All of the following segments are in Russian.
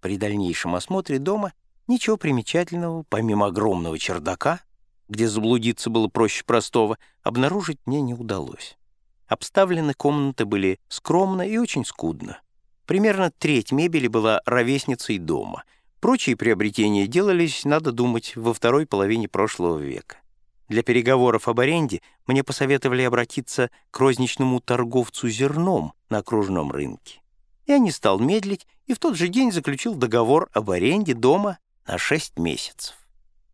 При дальнейшем осмотре дома ничего примечательного, помимо огромного чердака, где заблудиться было проще простого, обнаружить мне не удалось. Обставлены комнаты были скромно и очень скудно. Примерно треть мебели была ровесницей дома. Прочие приобретения делались, надо думать, во второй половине прошлого века. Для переговоров об аренде мне посоветовали обратиться к розничному торговцу зерном на окружном рынке. Я не стал медлить и в тот же день заключил договор об аренде дома на 6 месяцев.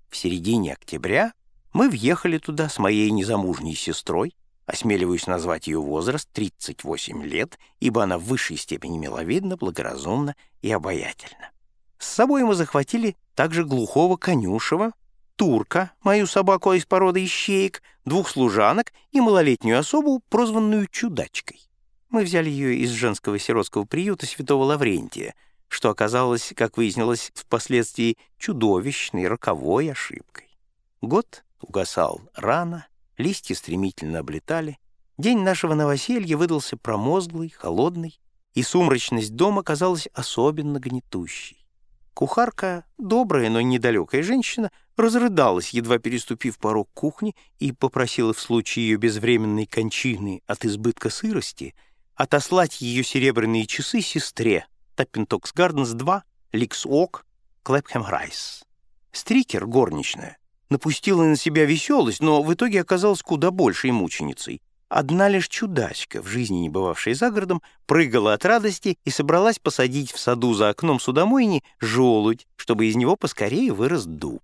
В середине октября мы въехали туда с моей незамужней сестрой, осмеливаюсь назвать ее возраст 38 лет, ибо она в высшей степени миловидна, благоразумна и обаятельна. С собой мы захватили также глухого конюшева, турка, мою собаку из породы ищеек, двух служанок и малолетнюю особу, прозванную чудачкой. Мы взяли ее из женского сиротского приюта святого Лаврентия, что оказалось, как выяснилось, впоследствии чудовищной, роковой ошибкой. Год угасал рано, листья стремительно облетали. День нашего новоселья выдался промозглый, холодный, и сумрачность дома казалась особенно гнетущей. Кухарка, добрая, но недалекая женщина, разрыдалась, едва переступив порог кухни, и попросила в случае ее безвременной кончины от избытка сырости отослать ее серебряные часы сестре Таппинтокс Гарденс 2, Лигс Уок, Клэпхэм Райз. Стрикер, горничная, напустила на себя веселость, но в итоге оказалась куда большей мученицей. Одна лишь чудачка, в жизни не бывавшая за городом, прыгала от радости и собралась посадить в саду за окном судомойни желудь, чтобы из него поскорее вырос дуб.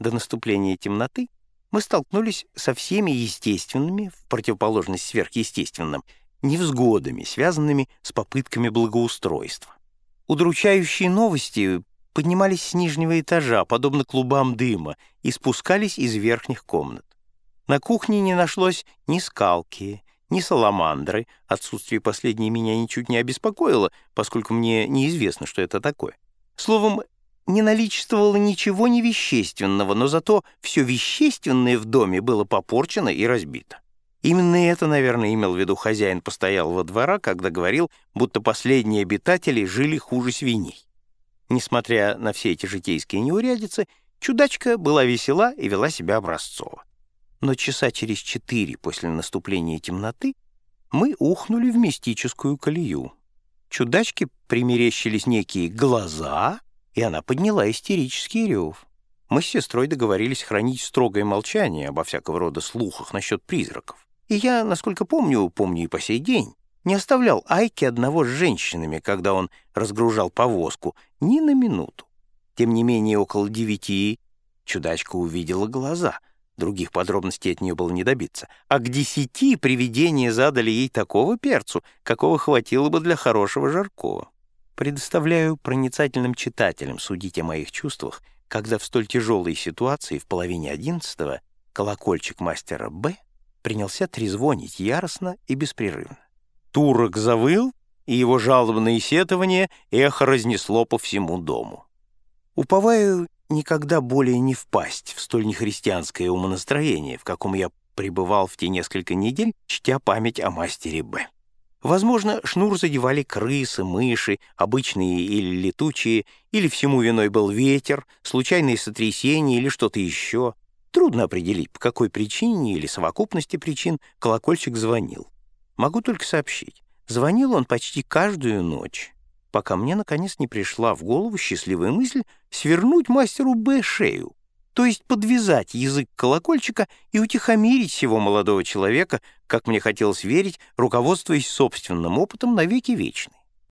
До наступления темноты мы столкнулись со всеми естественными, в противоположность сверхъестественным, невзгодами, связанными с попытками благоустройства. Удручающие новости поднимались с нижнего этажа, подобно клубам дыма, и спускались из верхних комнат. На кухне не нашлось ни скалки, ни саламандры. Отсутствие последней меня ничуть не обеспокоило, поскольку мне неизвестно, что это такое. Словом, не наличествовало ничего невещественного, но зато все вещественное в доме было попорчено и разбито. Именно это, наверное, имел в виду хозяин постоялого двора, когда говорил, будто последние обитатели жили хуже свиней. Несмотря на все эти житейские неурядицы, чудачка была весела и вела себя образцово. Но часа через четыре после наступления темноты мы ухнули в мистическую колею. Чудачке примерещились некие глаза, и она подняла истерический рев. Мы с сестрой договорились хранить строгое молчание обо всякого рода слухах насчет призраков. И я, насколько помню, помню и по сей день, не оставлял Айки одного с женщинами, когда он разгружал повозку, ни на минуту. Тем не менее, около девяти чудачка увидела глаза. Других подробностей от нее было не добиться. А к десяти привидения задали ей такого перцу, какого хватило бы для хорошего жаркого. Предоставляю проницательным читателям судить о моих чувствах, когда в столь тяжелой ситуации в половине одиннадцатого колокольчик мастера Б принялся трезвонить яростно и беспрерывно. Турок завыл, и его жалобные сетования эхо разнесло по всему дому. Уповаю никогда более не впасть в столь нехристианское умонастроение, в каком я пребывал в те несколько недель, чтя память о мастере Б. Возможно, шнур задевали крысы, мыши, обычные или летучие, или всему виной был ветер, случайные сотрясения или что-то еще. Трудно определить, по какой причине или совокупности причин колокольчик звонил. Могу только сообщить. Звонил он почти каждую ночь, пока мне, наконец, не пришла в голову счастливая мысль свернуть мастеру Б шею, то есть подвязать язык колокольчика и утихомирить всего молодого человека, как мне хотелось верить, руководствуясь собственным опытом навеки вечный.